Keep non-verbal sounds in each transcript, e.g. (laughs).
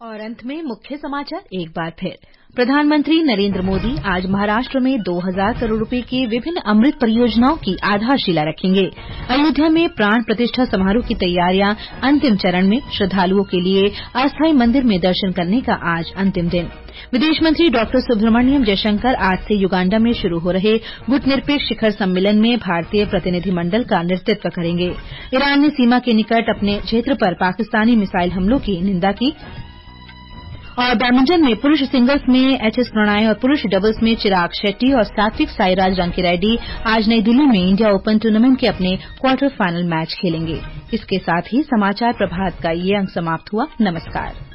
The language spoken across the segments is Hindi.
और अंत में मुख्य समाचार एक बार फिर। प्रधानमंत्री नरेंद्र मोदी आज महाराष्ट्र में 2000 करोड़ रुपए की विभिन्न अमृत परियोजनाओं की आधारशिला रखेंगे। अयोध्या में प्राण प्रतिष्ठा समारोह की तैयारियाँ अंतिम चरण में श्रद्धालुओं के लिए अस्थायी मंदिर में दर्शन करने का आज अंतिम दिन। विदेश मंत्री डॉ सुब्रमण्यम जयशंकर आज से युगांडा में शुरू हो रहे गुटनिरपेक्ष शिखर सम्मेलन में भारतीय प्रतिनिधिमंडल का नेतृत्व करेंगे। ईरान ने सीमा के निकट अपने क्षेत्र पर पाकिस्तानी मिसाइल हमलों की निंदा की। और बैडमिंटन में पुरुष सिंगल्स में एचएस प्रणय और पुरुष डबल्स में चिराग शेट्टी और सात्विक साईराज रंकी रेड्डी आज नई दिल्ली में इंडिया ओपन टूर्नामेंट के अपने क्वार्टर फाइनल मैच खेलेंगे। इसके साथ ही समाचार प्रभात का ये अंक समाप्त हुआ। नमस्कार।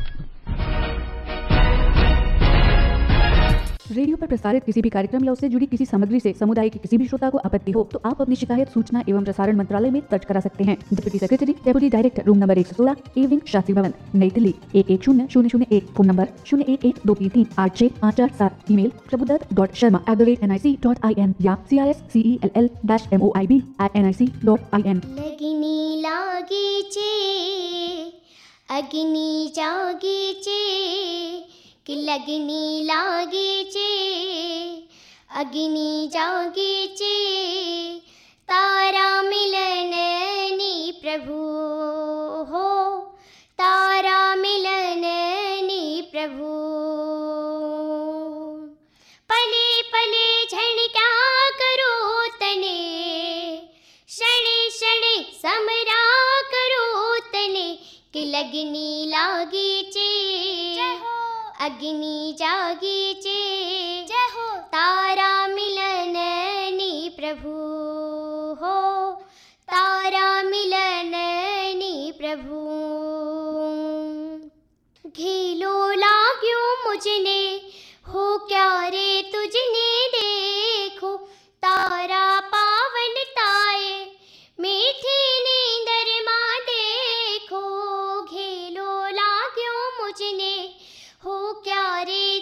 रेडियो पर प्रसारित किसी भी कार्यक्रम या उससे जुड़ी किसी सामग्री से समुदाय के किसी भी श्रोता को आपत्ति हो तो आप अपनी शिकायत सूचना एवं प्रसारण मंत्रालय में दर्ज करा सकते हैं। Deputy secretary, deputy director, room number एक सौ सोलह इवनिंग शास्त्री भवन नई दिल्ली, एक एक शून्य शून्य शून्य एक, फ़ोन नंबर शून्य एक एक दो तीन तीन, आठ छह पाँच चार सात email Prabhudatt dot Sharma at the rate N I C dot I N या C I S C E L L dash M O I B at N I C dot I N अग्नि कि लग्नी लागीचे अग्नि जागीचे तारा मिलननी प्रभु हो तारा मिलननी प्रभु। पले पले झणक्या करो तने शणे शणे समरा करो तने कि लग्नी लागीचे अग्नि जागीचे। जय हो तारा मिलननी प्रभु। हो तारा मिलननी प्रभु। घीलो लाग्यो मुझने, हो क्या रे तुझने देखो। तारा पावन ताए मीठी नींदर माँ देखो। घेलो लाग्यो मुझने हो क्या रे?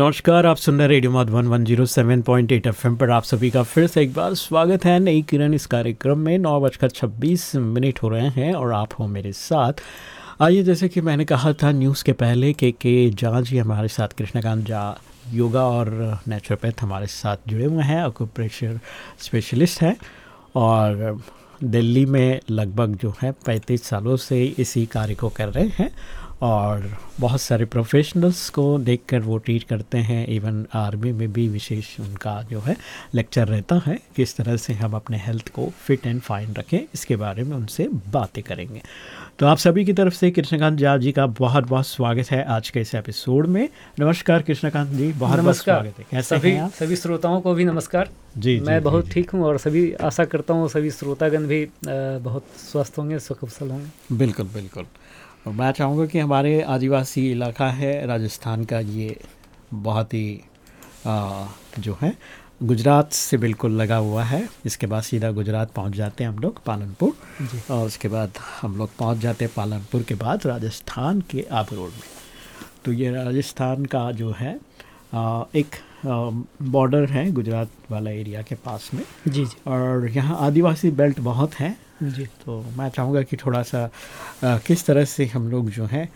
नमस्कार, आप सुन रहे radio Madhuban one zero seven point eight F पर आप सभी का फिर से एक बार स्वागत है नई किरण इस कार्यक्रम में। नौ बजकर छब्बीस मिनट हो रहे हैं और आप हो मेरे साथ। आइए, जैसे कि मैंने कहा था न्यूज़ के पहले के के जहाँ जी हमारे साथ कृष्णकांत झा, योगा और नेचुरोपैथ हमारे साथ जुड़े हुए हैं। अकुप्रेशर स्पेशलिस्ट हैं और दिल्ली में लगभग जो है पैंतीस सालों से इसी कार्य को कर रहे हैं। और बहुत सारे प्रोफेशनल्स को देखकर वो ट्रीट करते हैं इवन आर्मी में भी विशेष उनका जो है लेक्चर रहता है किस तरह से हम अपने हेल्थ को फिट एंड फाइन रखें इसके बारे में उनसे बातें करेंगे। तो आप सभी की तरफ़ से कृष्णकांत झा जी का बहुत बहुत स्वागत है आज के इस एपिसोड में। नमस्कार कृष्णकांत जी बहुत बहुत स्वागत है। कैसे सभी सभी श्रोताओं को भी नमस्कार। जी मैं जी, बहुत ठीक हूँ और सभी आशा करता हूँ सभी श्रोतागण भी बहुत स्वस्थ होंगे सुखुशल होंगे। बिल्कुल बिल्कुल। और मैं चाहूँगा कि हमारे आदिवासी इलाका है राजस्थान का ये बहुत ही आ, जो है गुजरात से बिल्कुल लगा हुआ है। इसके बाद सीधा गुजरात पहुँच जाते हैं हम लोग पालनपुर और उसके बाद हम लोग पहुँच जाते हैं पालनपुर के बाद राजस्थान के आप रोड में। तो ये राजस्थान का जो है आ, एक बॉर्डर है गुजरात वाला एरिया के पास में। जी जी। और यहाँ आदिवासी बेल्ट बहुत है। जी तो मैं चाहूँगा कि थोड़ा सा आ, किस तरह से हम लोग जो हैं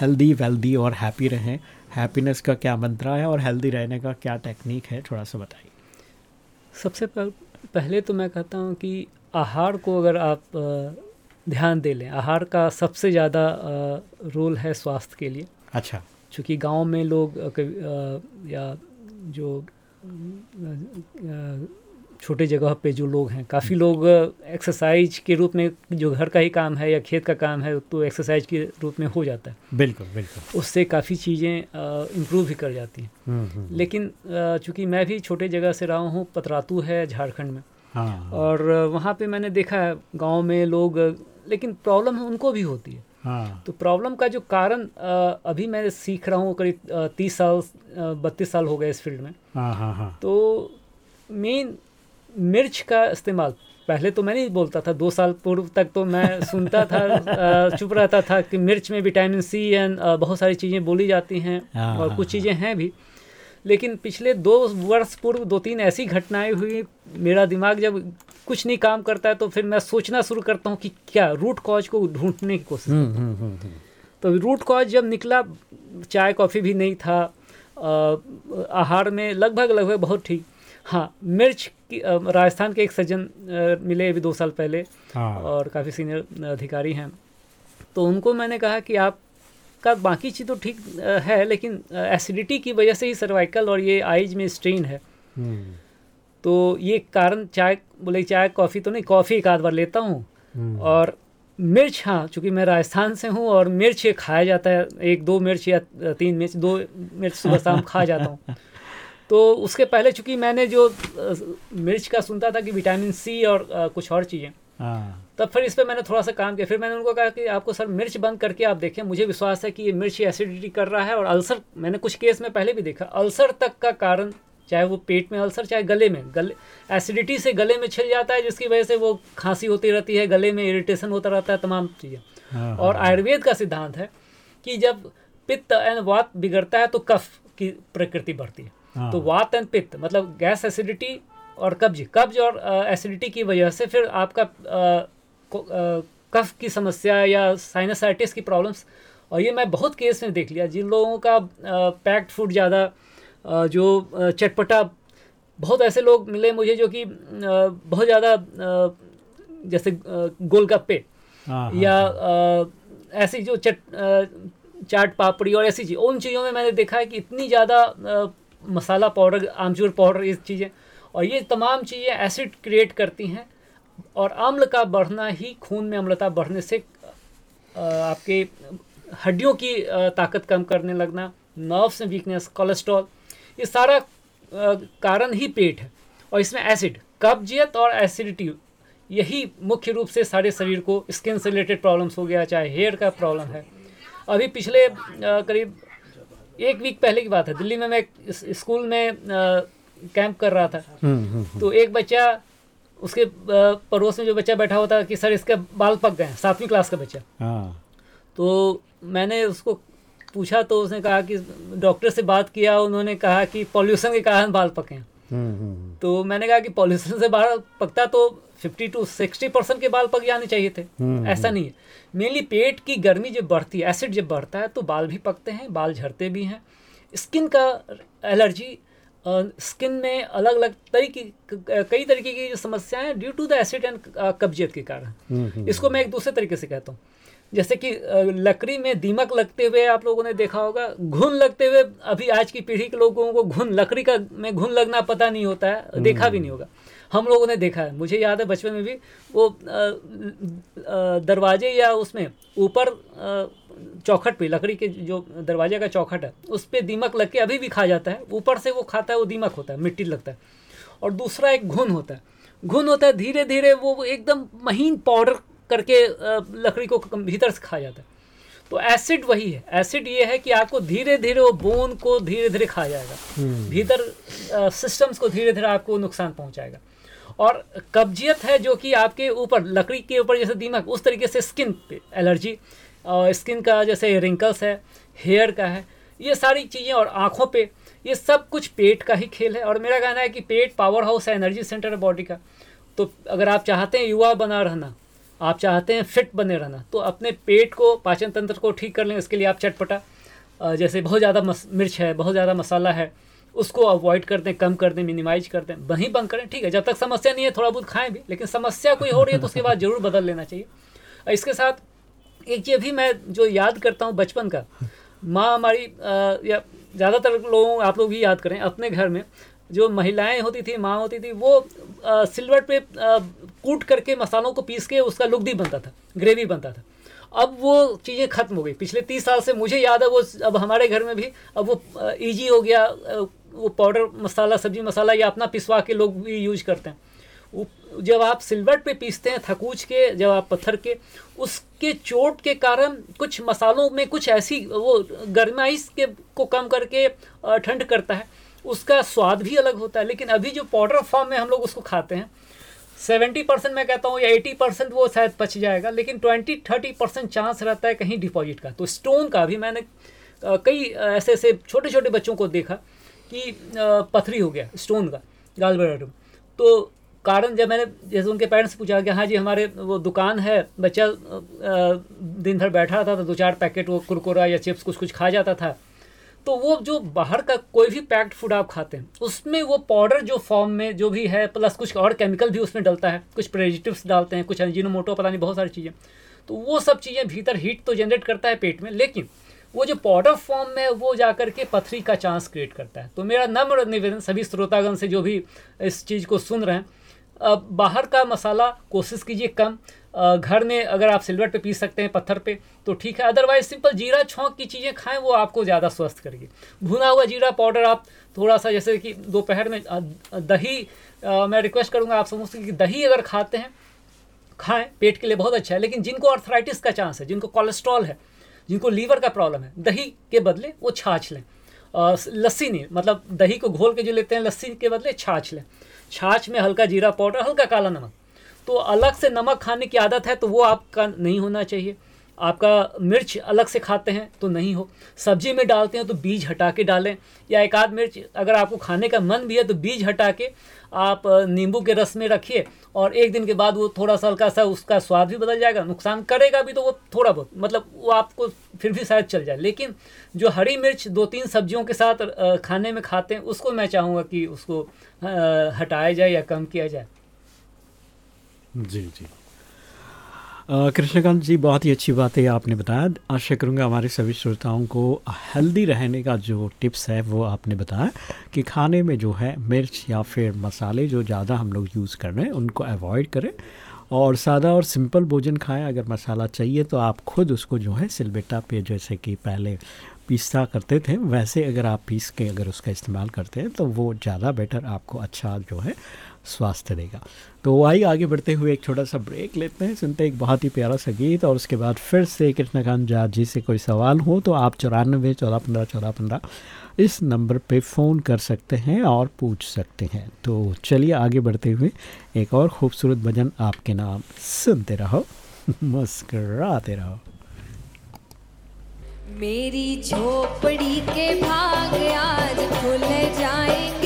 हेल्दी वेल्दी और हैप्पी रहें? हैप्पीनेस का क्या मंत्रा है और हेल्दी रहने का क्या टेक्निक है? थोड़ा सा बताइए। सबसे पहले तो मैं कहता हूँ कि आहार को अगर आप ध्यान दे लें आहार का सबसे ज़्यादा रोल है स्वास्थ्य के लिए। अच्छा। चूँकि गाँव में लोग या जो छोटे जगह पे जो लोग हैं। काफ़ी लोग एक्सरसाइज के रूप में जो घर का ही काम है या खेत का काम है तो एक्सरसाइज के रूप में हो जाता है। बिल्कुल बिल्कुल। उससे काफ़ी चीज़ें इम्प्रूव भी कर जाती हैं। हम्म, हम्म, हम्म। लेकिन चूँकि मैं भी छोटे जगह से रहा हूँ पतरातू है झारखंड में। हाँ, हाँ, और वहाँ पे मैंने देखा है गाँव में लोग लेकिन प्रॉब्लम उनको भी होती है। हाँ। तो प्रॉब्लम का जो कारण अभी मैं सीख रहा हूँ करीब तीस साल बत्तीस साल हो गए इस फ़ील्ड में। हाँ, हाँ, हाँ. तो मेन मिर्च का इस्तेमाल। पहले तो मैं नहीं बोलता था दो साल पूर्व तक तो मैं सुनता था (laughs) चुप रहता था कि मिर्च में विटामिन सी एंड बहुत सारी चीज़ें बोली जाती हैं हाँ, और हाँ, कुछ हाँ। चीज़ें हैं भी। लेकिन पिछले दो वर्ष पूर्व दो तीन ऐसी घटनाएँ हुई मेरा दिमाग जब कुछ नहीं काम करता है तो फिर मैं सोचना शुरू करता हूँ कि क्या रूट कॉज को ढूँढने की कोशिश हम्म, हम्म, हम्म, तो रूट कॉज जब निकला चाय कॉफ़ी भी नहीं था आहार में लगभग लगभग बहुत ठीक हाँ मिर्च राजस्थान के एक सज्जन मिले अभी दो साल पहले हाँ। और काफ़ी सीनियर अधिकारी हैं तो उनको मैंने कहा कि आप का बाकी चीज़ तो ठीक है लेकिन एसिडिटी की वजह से ही सर्वाइकल और ये आइज़ में स्ट्रेन है हम्म। तो ये कारण चाय बोले चाय कॉफ़ी तो नहीं कॉफ़ी एक आध बार लेता हूँ हम्म। और मिर्च हाँ चूँकि मैं राजस्थान से हूँ और मिर्च खाया जाता है एक दो मिर्च या तीन मिर्च दो मिर्च सुबह शाम खा जाता हूँ (laughs) तो उसके पहले चूँकि मैंने जो मिर्च का सुनता था कि विटामिन सी और कुछ और चीज़ें हाँ। तब फिर इस पर मैंने थोड़ा सा काम किया फिर मैंने उनको कहा कि आपको सर मिर्च बंद करके आप देखें मुझे विश्वास है कि ये मिर्च एसिडिटी कर रहा है और अल्सर मैंने कुछ केस में पहले भी देखा अल्सर तक का कारण चाहे वो पेट में अल्सर चाहे गले में गले एसिडिटी से गले में छिल जाता है जिसकी वजह से वो खांसी होती रहती है गले में इरिटेशन होता रहता है तमाम चीज़ें हाँ, और हाँ। आयुर्वेद का सिद्धांत है कि जब पित्त एंड वात बिगड़ता है तो कफ की प्रकृति बढ़ती हाँ। तो वात एंड पित्त मतलब गैस एसिडिटी और कब्ज कब्ज और एसिडिटी की वजह से फिर आपका कफ की समस्या या साइनसाइटिस की प्रॉब्लम्स और ये मैं बहुत केस में देख लिया जिन लोगों का पैक्ड फ़ूड ज़्यादा जो चटपटा बहुत ऐसे लोग मिले मुझे जो कि बहुत ज़्यादा जैसे गोलगप्पे हाँ, या ऐसी जो चट चाट पापड़ी और ऐसी चीज़ उन चीज़ों में मैंने देखा है कि इतनी ज़्यादा मसाला पाउडर, आमचूर पाउडर, ये चीज़ें। और ये तमाम चीज़ें एसिड क्रिएट करती हैं और अम्ल का बढ़ना ही खून में अम्लता बढ़ने से आपके हड्डियों की ताकत कम करने लगना नर्व्स में वीकनेस कोलेस्ट्रॉल ये सारा कारण ही पेट है। और इसमें एसिड कब्जियत और एसिडिटी यही मुख्य रूप से सारे शरीर को स्किन से रिलेटेड प्रॉब्लम्स हो गया, चाहे हेयर का प्रॉब्लम है। अभी पिछले करीब एक वीक पहले की बात है दिल्ली में मैं स्कूल में कैंप कर रहा था हम्म, हम्म, हम्म। तो एक बच्चा उसके पड़ोस में जो बच्चा बैठा हुआ था कि सर इसके बाल पक गए सातवीं क्लास का बच्चा हाँ। तो मैंने उसको पूछा तो उसने कहा कि डॉक्टर से बात किया उन्होंने कहा कि पॉल्यूशन के कारण बाल पके हैं तो मैंने कहा कि पॉल्यूशन से बाल पकता तो 50 टू 60 परसेंट के बाल पक जाने चाहिए थे। हम्म, ऐसा नहीं है। मेनली पेट की गर्मी जब बढ़ती है एसिड जब बढ़ता है तो बाल भी पकते हैं बाल झड़ते भी हैं। स्किन का एलर्जी स्किन में अलग अलग तरीके कई तरीके की जो समस्याएँ हैं due to the acid and कब्जियत के कारण। हम्म, हम्म, इसको मैं एक दूसरे तरीके से कहता हूँ। जैसे कि लकड़ी में दीमक लगते हुए आप लोगों ने देखा होगा घुन लगते हुए अभी आज की पीढ़ी के लोगों को घुन लकड़ी का में घुन लगना पता नहीं होता है देखा भी नहीं होगा। हम लोगों ने देखा है मुझे याद है बचपन में भी वो दरवाजे या उसमें ऊपर चौखट पे लकड़ी के जो दरवाजे का चौखट है उस पर दीमक लग के अभी भी खा जाता है। ऊपर से वो खाता है वो दीमक होता है मिट्टी लगता है। और दूसरा एक घुन होता है। घुन होता है धीरे धीरे वो एकदम महीन पाउडर करके लकड़ी को भीतर से खा जाता है। तो एसिड वही है। एसिड ये है कि आपको धीरे धीरे वो बोन को धीरे धीरे खा जाएगा भीतर सिस्टम्स को धीरे धीरे आपको नुकसान पहुंचाएगा। और कब्जियत है जो कि आपके ऊपर लकड़ी के ऊपर जैसे दीमक उस तरीके से स्किन पे एलर्जी और स्किन का जैसे रिंकल्स है हेयर का है ये सारी चीज़ें और आँखों पे ये सब कुछ पेट का ही खेल है। और मेरा कहना है कि पेट पावर हाउस है एनर्जी सेंटर है बॉडी का। तो अगर आप चाहते हैं युवा बना रहना आप चाहते हैं फिट बने रहना तो अपने पेट को, पाचन तंत्र को ठीक कर लें इसके लिए आप चटपटा जैसे बहुत ज़्यादा मिर्च है, बहुत ज़्यादा मसाला है, उसको अवॉइड कर दें, कम कर दें मिनिमाइज कर दें, वहीं बंद करें, ठीक है, जब तक समस्या नहीं है, थोड़ा बहुत खाएँ भी, लेकिन समस्या कोई हो रही है तो उसके बाद ज़रूर बदल लेना चाहिए। इसके साथ एक ये भी मैं जो याद करता हूँ बचपन का, माँ हमारी या ज़्यादातर लोगों, आप लोग भी याद करें, अपने घर में जो महिलाएँ होती थी, माँ होती थी, वो सिलवट पे कूट करके मसालों को पीस के उसका लुगदी बनता था ग्रेवी बनता था। अब वो चीज़ें खत्म हो गई। पिछले तीस साल से मुझे याद है वो अब हमारे घर में भी, अब वो ईजी हो गया वो पाउडर मसाला, सब्ज़ी मसाला या अपना पिसवा के लोग भी यूज़ करते हैं। जब आप सिल्वर पे पीसते हैं, थकूच के, जब आप पत्थर के, उसके चोट के कारण कुछ मसालों में कुछ ऐसी, वो गर्माइश के, को कम करके ठंड करता है, उसका स्वाद भी अलग होता है। लेकिन अभी जो पाउडर फॉर्म में हम लोग उसको खाते हैं सेवेंटी परसेंट मैं कहता हूँ या एटी परसेंट वो शायद पच जाएगा, लेकिन ट्वेंटी थर्टी परसेंट चांस रहता है कहीं डिपॉजिट का। तो स्टोन का भी मैंने कई ऐसे ऐसे छोटे छोटे बच्चों को देखा कि पथरी हो गया स्टोन का गाल ब्लैडर तो कारण जब मैंने, जैसे उनके पेरेंट्स से पूछा कि हाँ जी हमारे वो दुकान है, बच्चा दिन भर बैठा रहता था दो चार पैकेट वो कुरकुरा या चिप्स कुछ कुछ खा जाता था। तो वो जो बाहर का कोई भी पैक्ड फ़ूड आप खाते हैं, उसमें वो पाउडर जो फॉर्म में जो भी है प्लस कुछ और केमिकल भी उसमें डलता है, कुछ प्रेजिटिव्स डालते हैं, कुछ अजीनोमोटो पता नहीं, बहुत सारी चीज़ें। तो वो सब चीज़ें भीतर हीट तो जनरेट करता है पेट में, लेकिन वो जो पाउडर फॉर्म में वो जा करके पथरी का चांस क्रिएट करता है। तो मेरा नम्र निवेदन सभी श्रोतागण से जो भी इस चीज़ को सुन रहे हैं बाहर का मसाला कोशिश कीजिए कम घर में अगर आप सिल्वर पे पीस सकते हैं पत्थर पे तो ठीक है। अदरवाइज़ सिंपल जीरा छोंक की चीज़ें खाएँ वो आपको ज़्यादा स्वस्थ करेगी। भुना हुआ जीरा पाउडर आप थोड़ा सा जैसे कि दोपहर में दही अ, मैं रिक्वेस्ट करूँगा आप समझ कि दही अगर खाते हैं खाएँ पेट के लिए बहुत अच्छा है। लेकिन जिनको अर्थराइटिस का चांस है जिनको कोलेस्ट्रॉल है जिनको लीवर का प्रॉब्लम है दही के बदले वो छाछ लें। लस्सी नहीं मतलब दही को घोल के जो लेते हैं लस्सी के बदले छाछ लें। छाछ में हल्का जीरा पाउडर हल्का काला नमक। तो अलग से नमक खाने की आदत है तो वो आपका नहीं होना चाहिए। आपका मिर्च अलग से खाते हैं तो नहीं हो। सब्ज़ी में डालते हैं तो बीज हटा के डालें। या एक आध मिर्च, अगर आपको खाने का मन भी है तो बीज हटा के आप नींबू के रस में रखिए। और एक दिन के बाद वो थोड़ा सा हल्का सा उसका स्वाद भी बदल जाएगा, नुकसान करेगा भी तो वो थोड़ा बहुत मतलब वो आपको फिर भी शायद चल जाए। लेकिन जो हरी मिर्च दो तीन सब्जियों के साथ खाने में खाते हैं, उसको मैं चाहूँगा कि उसको हटाया जाए या कम किया जाए। जी जी। कृष्णकांत जी, बहुत ही अच्छी बात है आपने बताया। आशा करूँगा हमारे सभी श्रोताओं को हेल्दी रहने का जो टिप्स है, वो आपने बताया कि खाने में जो है मिर्च या फिर मसाले जो ज़्यादा हम लोग यूज़ कर रहे हैं, उनको अवॉइड करें। और सादा और सिंपल भोजन खाएँ। अगर मसाला चाहिए तो आप खुद उसको जो है सिलबेटा पे, जैसे कि पहले पीसता करते थे, वैसे अगर आप पीस के अगर उसका इस्तेमाल करते हैं तो वो ज़्यादा बेटर आपको अच्छा जो है स्वास्थ्य देगा। तो आइए, आगे बढ़ते हुए एक छोटा सा ब्रेक लेते हैं, सुनते हैं एक बहुत ही प्यारा सा गीत और उसके बाद फिर से कृष्णकांत झा जी से कोई सवाल हो तो आप चौरानबे चौदह, पंद्रह चौदह, पंद्रह इस नंबर पे फ़ोन कर सकते हैं और पूछ सकते हैं। तो चलिए आगे बढ़ते हुए एक और खूबसूरत भजन आपके नाम सुनते रहो, (laughs) मुस्कराते रहो। मेरी झोपड़ी के भाग आज खुल जाएँगे।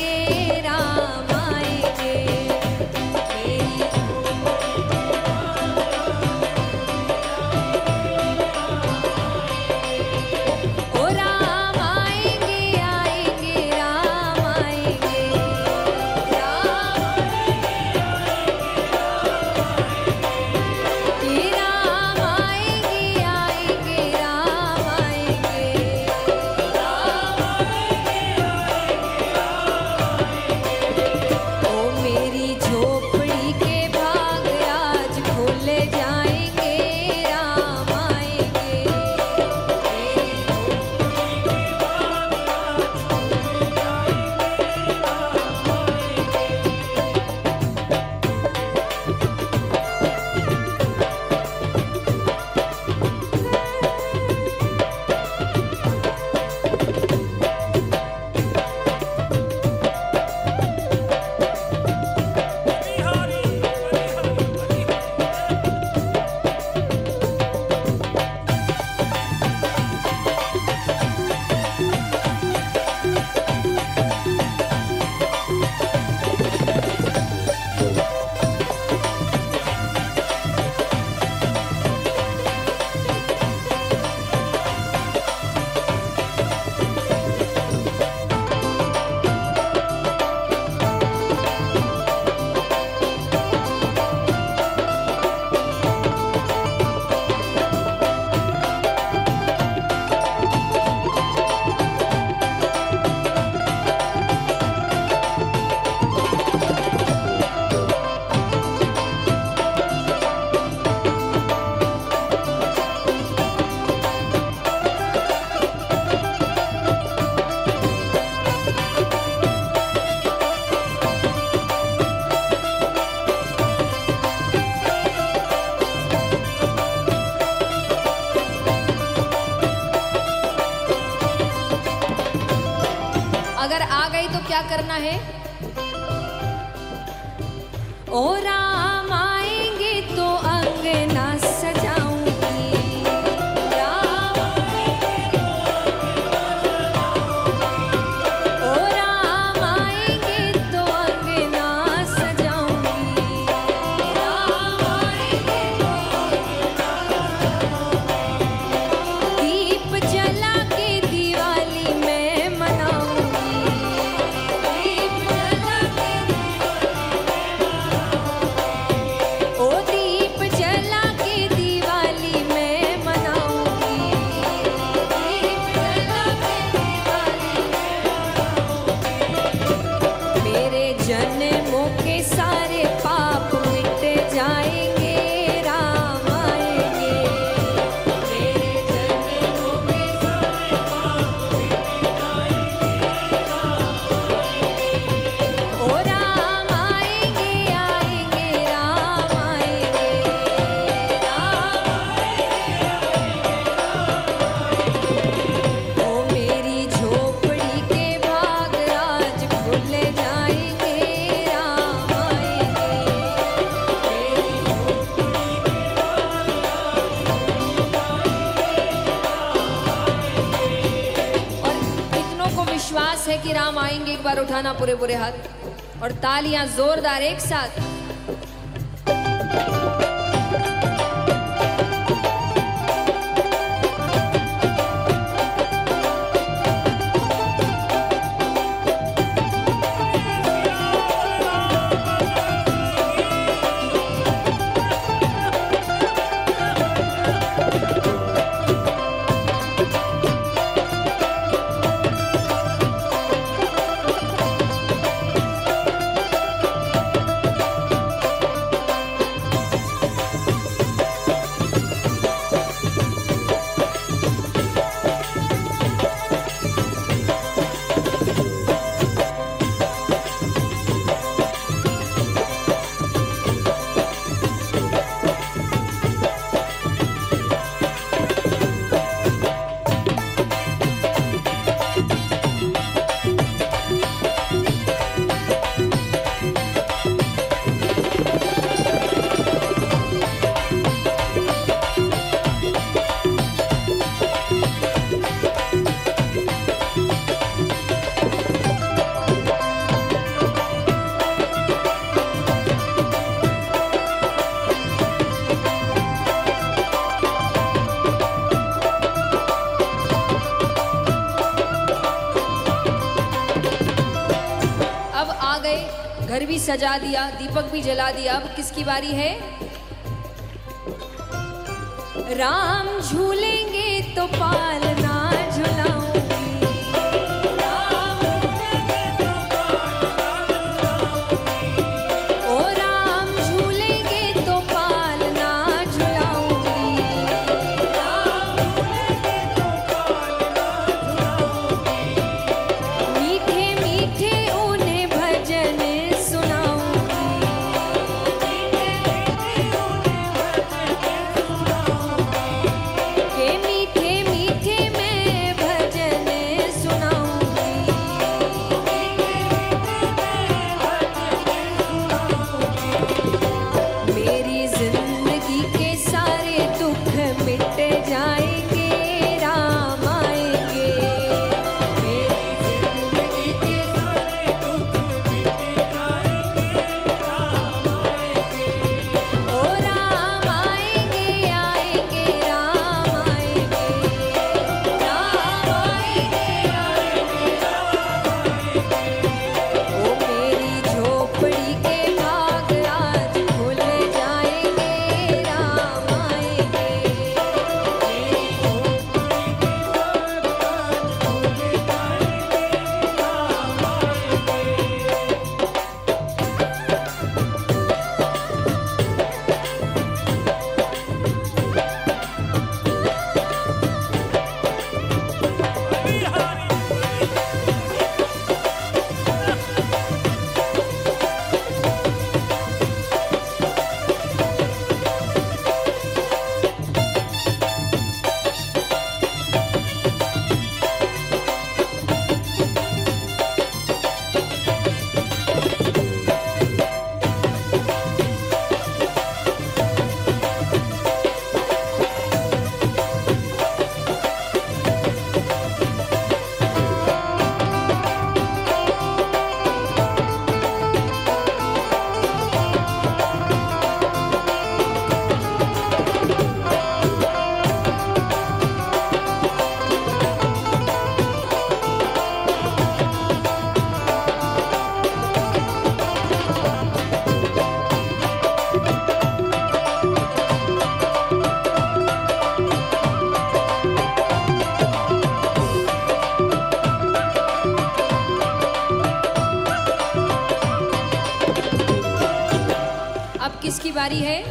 उठाना पूरे पूरे हाथ। और तालियाँ जोरदार एक साथ। भी सजा दिया, दीपक भी जला दिया। अब किसकी बारी है? राम झूलेंगे तो पालना बारी है।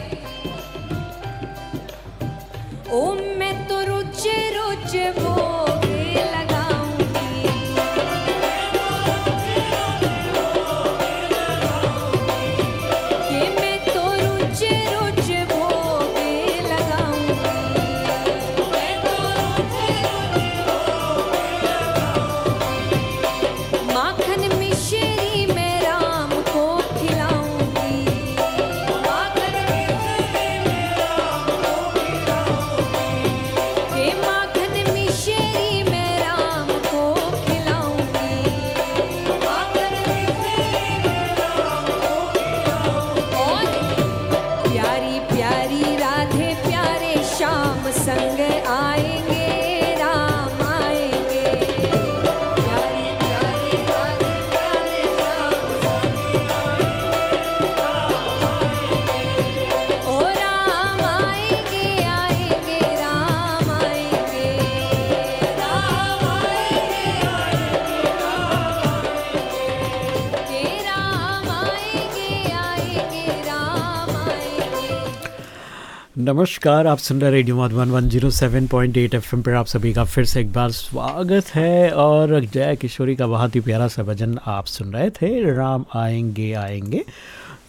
नमस्कार, आप सुन रहे radio Madhuban one zero seven point eight F पर आप सभी का फिर से एक बार स्वागत है और जय किशोरी का बहुत ही प्यारा सा भजन आप सुन रहे थे, राम आएँगे आएँगे।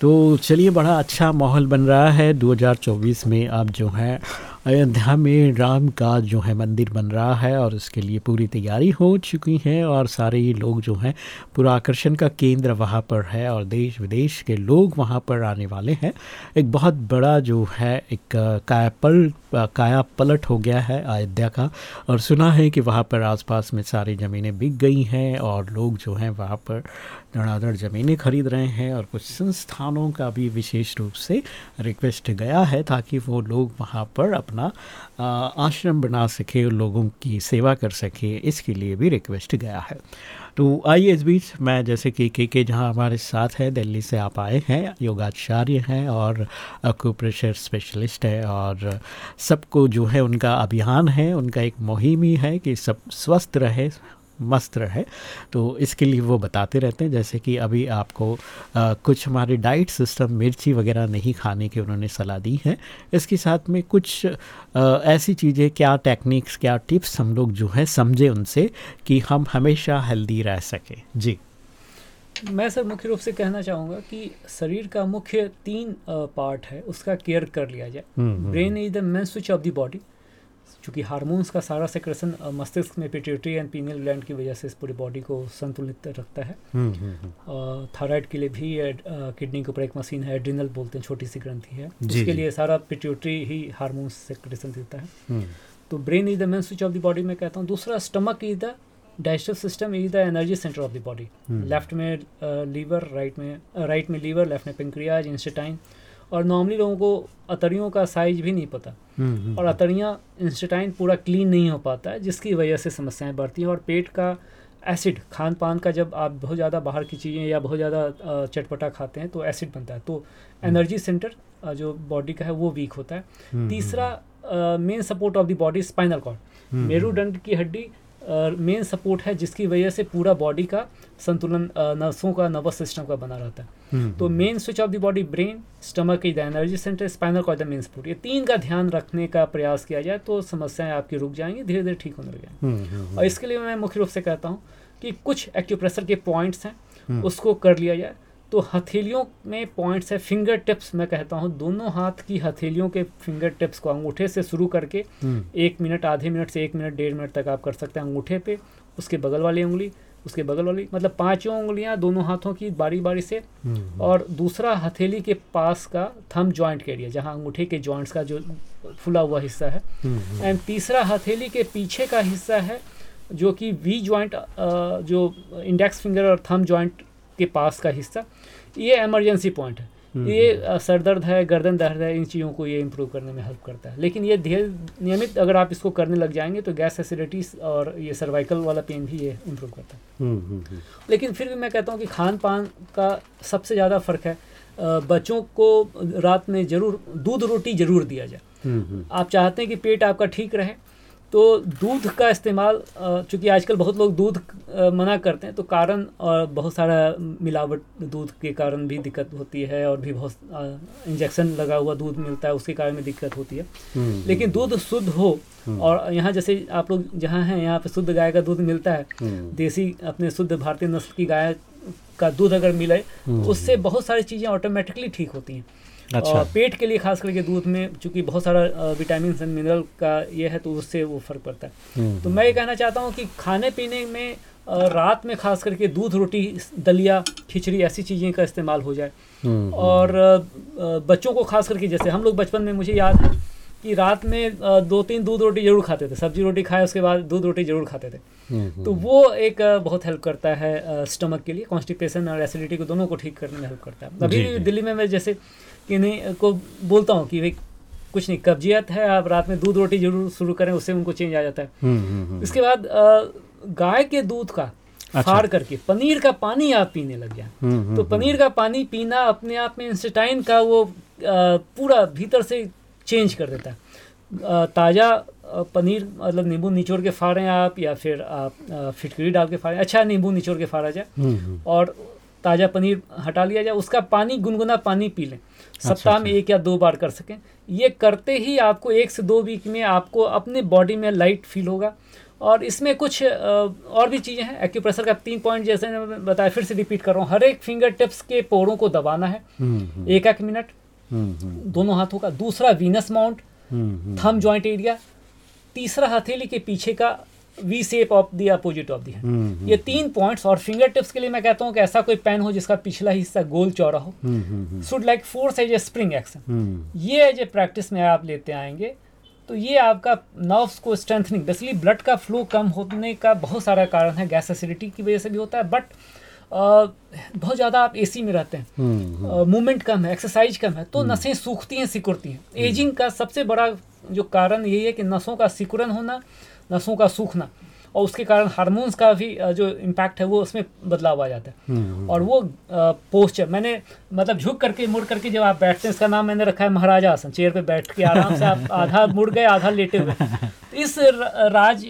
तो चलिए, बड़ा अच्छा माहौल बन रहा है 2024 में। आप जो है अयोध्या में राम का जो है मंदिर बन रहा है और उसके लिए पूरी तैयारी हो चुकी है और सारे लोग जो हैं पूरा आकर्षण का केंद्र वहाँ पर है और देश विदेश के लोग वहाँ पर आने वाले हैं। एक बहुत बड़ा जो है एक कायापल काया पलट हो गया है अयोध्या का और सुना है कि वहाँ पर आसपास में सारी ज़मीनें बिक गई हैं और लोग जो हैं वहाँ पर धड़ाधड़ ज़मीनें खरीद रहे हैं और कुछ संस्थानों का भी विशेष रूप से रिक्वेस्ट गया है ताकि वो लोग वहाँ पर अपना आश्रम बना सके लोगों की सेवा कर सके। इसके लिए भी रिक्वेस्ट गया है। तो आइए इस बीच मैं जैसे कि के के जहाँ हमारे साथ है, दिल्ली से आप आए हैं, योगाचार्य हैं और अक्यूप्रेशर स्पेशलिस्ट है और सबको जो है उनका अभियान है, उनका एक मुहिम ही है कि सब स्वस्थ रहे मस्त रहे। तो इसके लिए वो बताते रहते हैं जैसे कि अभी आपको आ, कुछ हमारे डाइट सिस्टम मिर्ची वगैरह नहीं खाने की उन्होंने सलाह दी है। इसके साथ में कुछ आ, ऐसी चीज़ें क्या टेक्निक्स क्या टिप्स हम लोग जो है समझे उनसे कि हम हमेशा हेल्दी रह सकें। जी। मैं सर मुख्य रूप से कहना चाहूँगा कि शरीर का मुख्य तीन पार्ट है उसका केयर कर लिया जाए। Brain is the main switch of the body चूँकि हार्मोन्स का सारा सेक्रेशन मस्तिष्क में पिट्यूटरी एंड पीनियल ग्लैंड की वजह से इस पूरी बॉडी को संतुलित रखता है। थायराइड के लिए भी किडनी के ऊपर एक मशीन है एड्रिनल बोलते हैं छोटी सी ग्रंथि है। उसके लिए सारा पिट्यूटरी ही हार्मोन्स सेक्रेशन देता है। तो brain is the main switch of the body में कहता हूँ। दूसरा stomach is the digestive system is the energy centre of the body left में लीवर राइट में राइट में लीवर लेफ़्ट में पेंक्रियाज इंस्टेटाइन और नॉर्मली लोगों को अतरियों का साइज़ भी नहीं पता। और अतरियाँ इंस्टेटाइन पूरा क्लीन नहीं हो पाता है जिसकी वजह से समस्याएँ बढ़ती हैं। और पेट का एसिड खान पान का जब आप बहुत ज़्यादा बाहर की चीज़ें या बहुत ज़्यादा चटपटा खाते हैं तो एसिड बनता है। तो एनर्जी सेंटर जो बॉडी का है वो वीक होता है। तीसरा main support of the body spinal cord मेरुदंड की हड्डी मेन सपोर्ट है जिसकी वजह से पूरा बॉडी का संतुलन नर्सों का नर्वस सिस्टम का बना रहता है। तो main switch of the body brain stomach is the energy centre spinal cord the main support ये तीन का ध्यान रखने का प्रयास किया जाए तो समस्याएँ आपकी रुक जाएँगी धीरे धीरे ठीक होने लगेंगी। और इसके लिए मैं मुख्य रूप से कहता हूँ कि कुछ एक्यूप्रेशर के पॉइंट्स हैं उसको कर लिया जाए। तो हथेलियों में पॉइंट्स है फिंगर टिप्स मैं कहता हूँ दोनों हाथ की हथेलियों के फिंगर टिप्स को अंगूठे से शुरू करके एक मिनट आधे मिनट से एक मिनट डेढ़ मिनट तक आप कर सकते हैं अंगूठे पे। उसके बगल वाली उंगली उसके बगल वाली मतलब पाँचों उंगलियाँ दोनों हाथों की बारी बारी से और दूसरा हथेली के पास का थम जॉइंट के एरिया जहाँ अंगूठे के जॉइंट्स का जो फुला हुआ हिस्सा है। एंड तीसरा हथेली के पीछे का हिस्सा है जो कि वी जॉइंट जो इंडेक्स फिंगर और थम जॉइंट के पास का हिस्सा। ये एमरजेंसी पॉइंट है। ये सर दर्द है गर्दन दर्द है इन चीज़ों को ये इम्प्रूव करने में हेल्प करता है। लेकिन ये धीरे नियमित अगर आप इसको करने लग जाएँगे तो गैस एसिडिटी और ये सर्वाइकल वाला पेन भी ये इम्प्रूव करता है। लेकिन फिर भी मैं कहता हूँ कि खान पान का सबसे ज़्यादा फ़र्क है बच्चों को रात में ज़रूर दूध रोटी ज़रूर दिया जाए। आप चाहते हैं कि पेट आपका ठीक रहे तो दूध का इस्तेमाल चूँकि आजकल बहुत लोग दूध मना करते हैं तो कारण और बहुत सारा मिलावट दूध के कारण भी दिक्कत होती है और भी बहुत इंजेक्शन लगा हुआ दूध मिलता है उसके कारण भी दिक्कत होती है। लेकिन दूध शुद्ध हो और यहाँ जैसे आप लोग जहाँ हैं यहाँ पे शुद्ध गाय का दूध मिलता है देसी अपने शुद्ध भारतीय नस्ल की गाय का दूध अगर मिले उससे बहुत सारी चीज़ें ऑटोमेटिकली ठीक होती हैं। अच्छा। पेट के लिए खास करके दूध में चूँकि बहुत सारा विटामिन एंड मिनरल का ये है तो उससे वो फ़र्क पड़ता है। तो मैं ये कहना चाहता हूँ कि खाने पीने में रात में खास करके दूध रोटी दलिया खिचड़ी ऐसी चीज़ें का इस्तेमाल हो जाए। और बच्चों को खास करके जैसे हम लोग बचपन में मुझे याद है कि रात में दो तीन दूध रोटी ज़रूर खाते थे। सब्ज़ी रोटी खाए उसके बाद दूध रोटी ज़रूर खाते थे। तो वो एक बहुत हेल्प करता है स्टमक के लिए कॉन्स्टिपेशन और एसिडिटी को दोनों को ठीक करने में हेल्प करता है। अभी दिल्ली में मैं जैसे कि नहीं को बोलता हूँ कि भाई कुछ नहीं कब्जियत है आप रात में दूध रोटी ज़रूर शुरू करें उससे उनको चेंज आ जाता है। इसके बाद गाय के दूध का अच्छा। फाड़ करके पनीर का पानी आप पीने लग जाए। तो पनीर का पानी पीना अपने आप में इंस्टाइन का वो पूरा भीतर से चेंज कर देता है। ताज़ा पनीर मतलब नींबू निचोड़ के फाड़ें आप या फिर आप फिटकरी डाल के फाड़ें। अच्छा नींबू निचोड़ के फाड़ा जाए। और ताज़ा पनीर हटा लिया जाए उसका पानी गुनगुना पानी पी लें। सप्ताह अच्छा, में अच्छा। एक या दो बार कर सकें। ये करते ही आपको एक से दो वीक में आपको अपने बॉडी में लाइट फील होगा। और इसमें कुछ और भी चीज़ें हैं। एक्यूप्रेशर का तीन पॉइंट जैसे मैं बताया फिर से रिपीट कर रहा हूँ। हर एक फिंगर टिप्स के पोड़ों को दबाना है। हम्म, हम्म। एक एक मिनट हम्म, दोनों हाथों का। दूसरा Venus mount thumb joint area तीसरा हथेली के पीछे का V shape of the opposite of the है ये तीन पॉइंट्स और फिंगर टिप्स के लिए मैं कहता हूँ कि ऐसा कोई पेन हो जिसका पिछला हिस्सा गोल चौड़ा हो। Should like force as a spring action ये एज ए प्रैक्टिस में आप लेते आएँगे तो ये आपका नर्व्स को स्ट्रेंथनिंग बेसिकली ब्लड का फ्लो कम होने का बहुत सारा कारण है। गैस एसिडिटी की वजह से भी होता है बट बहुत ज़्यादा आप एसी में रहते हैं। मूवमेंट कम है एक्सरसाइज कम है तो नसें सूखती हैं सिकुड़ती हैं। एजिंग का सबसे बड़ा जो कारण यही है कि नसों का सिकुड़न होना नसों का सूखना और उसके कारण हार्मोन्स का भी जो इम्पैक्ट है वो उसमें बदलाव आ जाता है। और वो पोस्चर मैंने मतलब झुक करके मुड़ करके जब आप बैठते हैं इसका नाम मैंने रखा है महाराजा आसन चेयर पे बैठ के आराम से आप (laughs) आधा मुड़ गए आधा लेटे हुए। तो इस राज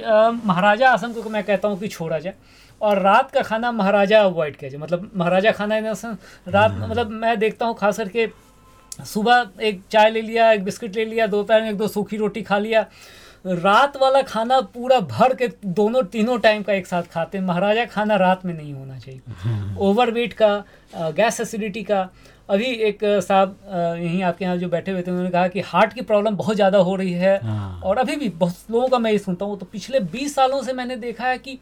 महाराजा आसन को मैं कहता हूँ कि छोड़ा जाए और रात का खाना महाराजा अवॉइड किया जाए। मतलब महाराजा खाना इन रात मतलब मैं देखता हूँ खास करके सुबह एक चाय ले लिया एक बिस्किट ले लिया दोपहर में एक दो सूखी रोटी खा लिया रात वाला खाना पूरा भर के दोनों तीनों टाइम का एक साथ खाते हैं। महाराजा खाना रात में नहीं होना चाहिए। ओवरवेट का गैस एसिडिटी का। अभी एक साहब यहीं आपके यहाँ जो बैठे हुए थे उन्होंने कहा कि हार्ट की प्रॉब्लम बहुत ज़्यादा हो रही है। हाँ। और अभी भी बहुत लोगों का मैं ये सुनता हूँ तो पिछले 20 सालों से मैंने देखा है कि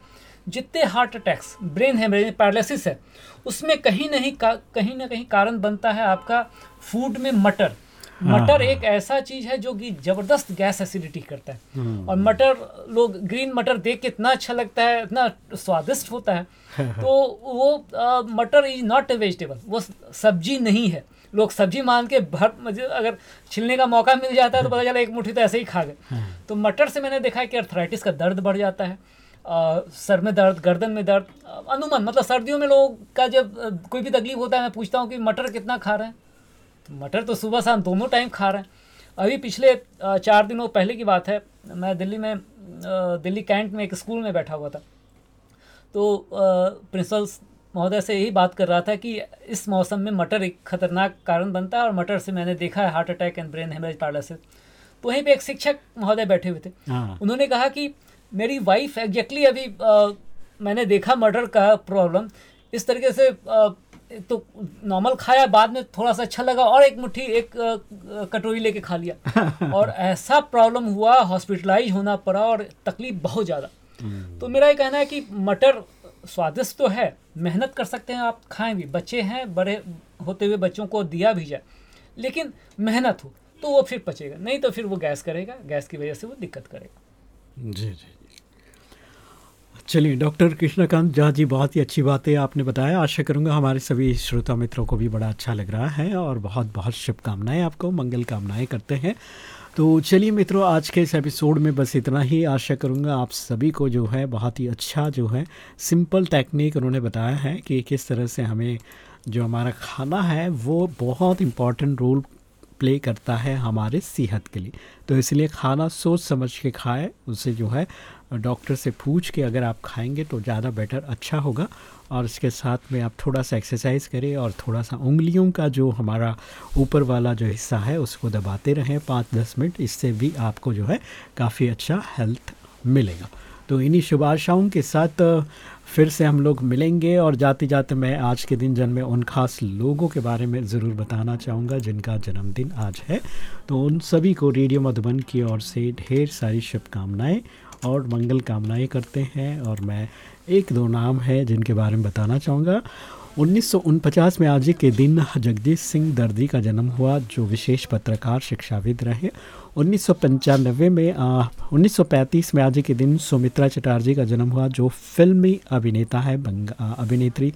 जितने हार्ट अटैक्स ब्रेन है ब्रेन पैरालिसिस है उसमें कहीं नहीं कहीं ना कहीं कारण बनता है आपका फ़ूड में मटर। मटर एक ऐसा चीज़ है जो कि ज़बरदस्त गैस एसिडिटी करता है। और मटर लोग ग्रीन मटर देख के इतना अच्छा लगता है इतना स्वादिष्ट होता है। (laughs) तो वो मटर इज़ नॉट ए वेजिटेबल वो सब्ज़ी नहीं है। लोग सब्ज़ी मान के भर अगर छिलने का मौका मिल जाता है तो पता चला एक मुट्ठी तो ऐसे ही खा गए। तो मटर से मैंने देखा है कि अर्थराइटिस का दर्द बढ़ जाता है अ, सर में दर्द गर्दन में दर्द अनुमान मतलब सर्दियों में लोगों का जब कोई भी तकलीफ़ होता है मैं पूछता हूँ कि मटर कितना खा रहे हैं? तो मटर तो सुबह शाम दोनों टाइम खा रहे हैं। अभी पिछले चार दिनों पहले की बात है मैं दिल्ली में दिल्ली कैंट में एक स्कूल में बैठा हुआ था। तो प्रिंसिपल महोदय से यही बात कर रहा था कि इस मौसम में मटर एक खतरनाक कारण बनता है और मटर से मैंने देखा है heart attack and brain haemorrhage paralysis तो वहीं पे एक शिक्षक महोदय बैठे हुए थे। हाँ। उन्होंने कहा कि मेरी वाइफ एग्जैक्टली अभी अ, मैंने देखा मटर का प्रॉब्लम इस तरीके से अ, तो नॉर्मल खाया बाद में थोड़ा सा अच्छा लगा और एक मुट्ठी एक कटोरी लेके खा लिया। (laughs) और ऐसा प्रॉब्लम हुआ हॉस्पिटलाइज होना पड़ा और तकलीफ़ बहुत ज़्यादा। तो मेरा ये कहना है कि मटर स्वादिष्ट तो है मेहनत कर सकते हैं आप खाएँ भी। बच्चे हैं बड़े होते हुए बच्चों को दिया भी जाए लेकिन मेहनत हो तो वो फिर पचेगा नहीं तो फिर वो गैस करेगा गैस की वजह से वो दिक्कत करेगा। जी जी। चलिए, डॉक्टर कृष्णकांत झा जी, बहुत ही अच्छी बातें आपने बताया। आशा करूँगा हमारे सभी श्रोता मित्रों को भी बड़ा अच्छा लग रहा है और बहुत बहुत शुभकामनाएँ आपको, मंगल कामनाएँ करते हैं। तो चलिए मित्रों, आज के इस एपिसोड में बस इतना ही। आशा करूँगा आप सभी को जो है बहुत ही अच्छा जो है सिंपल टेक्निक उन्होंने बताया है कि किस तरह से हमें जो हमारा खाना है वो बहुत इंपॉर्टेंट रोल प्ले करता है हमारे सेहत के लिए। तो इसलिए खाना सोच समझ के खाएँ, उसे जो है, डॉक्टर से पूछ के अगर आप खाएँगे तो ज़्यादा बेटर अच्छा होगा। और इसके साथ में आप थोड़ा सा एक्सरसाइज करें और थोड़ा सा उंगलियों का जो हमारा ऊपर वाला जो हिस्सा है, उसको दबाते रहें पाँच दस मिनट। इससे भी आपको जो है, काफ़ी अच्छा हेल्थ मिलेगा। तो इन्हीं शुभ आशाओं के साथ फिर से हम लोग मिलेंगे और जाते जाते मैं आज के दिन जन्मे उन खास लोगों के बारे में ज़रूर बताना चाहूँगा जिनका जन्मदिन आज है। तो उन सभी को रेडियो मधुबन की ओर से ढेर सारी शुभकामनाएँ और मंगल कामनाएँ करते हैं और मैं एक दो नाम है जिनके बारे में बताना चाहूँगा। उन्नीस में आज के दिन जगदीश सिंह दर्दी का जन्म हुआ, जो विशेष पत्रकार, शिक्षाविद रहे उन्नीस में 1935 में आज के दिन सुमित्रा चटर्जी का जन्म हुआ जो फिल्मी अभिनेता है बंग, अभिनेत्री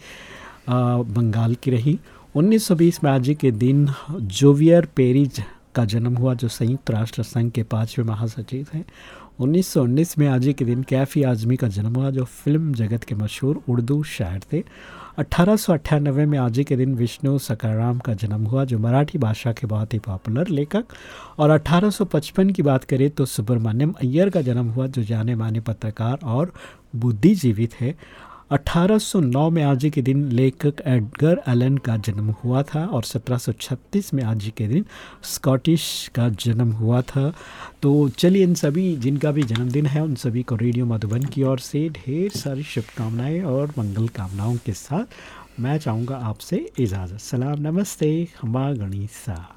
बंगाल की रही। 1920 में आज के दिन जोवियर पेरिज का जन्म हुआ जो संयुक्त राष्ट्र संघ के पाँचवें महासचिव हैं। 1919 में आज के दिन कैफ़ी आजमी का जन्म हुआ जो फ़िल्म जगत के मशहूर उर्दू शायर थे। अट्ठारह में आज ही के दिन विष्णु सकाराम का जन्म हुआ, जो मराठी भाषा के बहुत ही पॉपुलर लेखक और 1855 की बात करें तो सुब्रमण्यम अय्यर का जन्म हुआ, जो जाने माने पत्रकार और बुद्धिजीवी थे। 1809 में आज के दिन लेखक एडगर एलन का जन्म हुआ था और 1736 में आज के दिन स्कॉटिश का जन्म हुआ था। तो चलिए इन सभी जिनका भी जन्मदिन है, उन सभी को रेडियो मधुबन की ओर से ढेर सारी शुभकामनाएँ और मंगल कामनाओं के साथ मैं चाहूँगा आपसे इजाज़त। सलाम, नमस्ते, हमा गणिसा।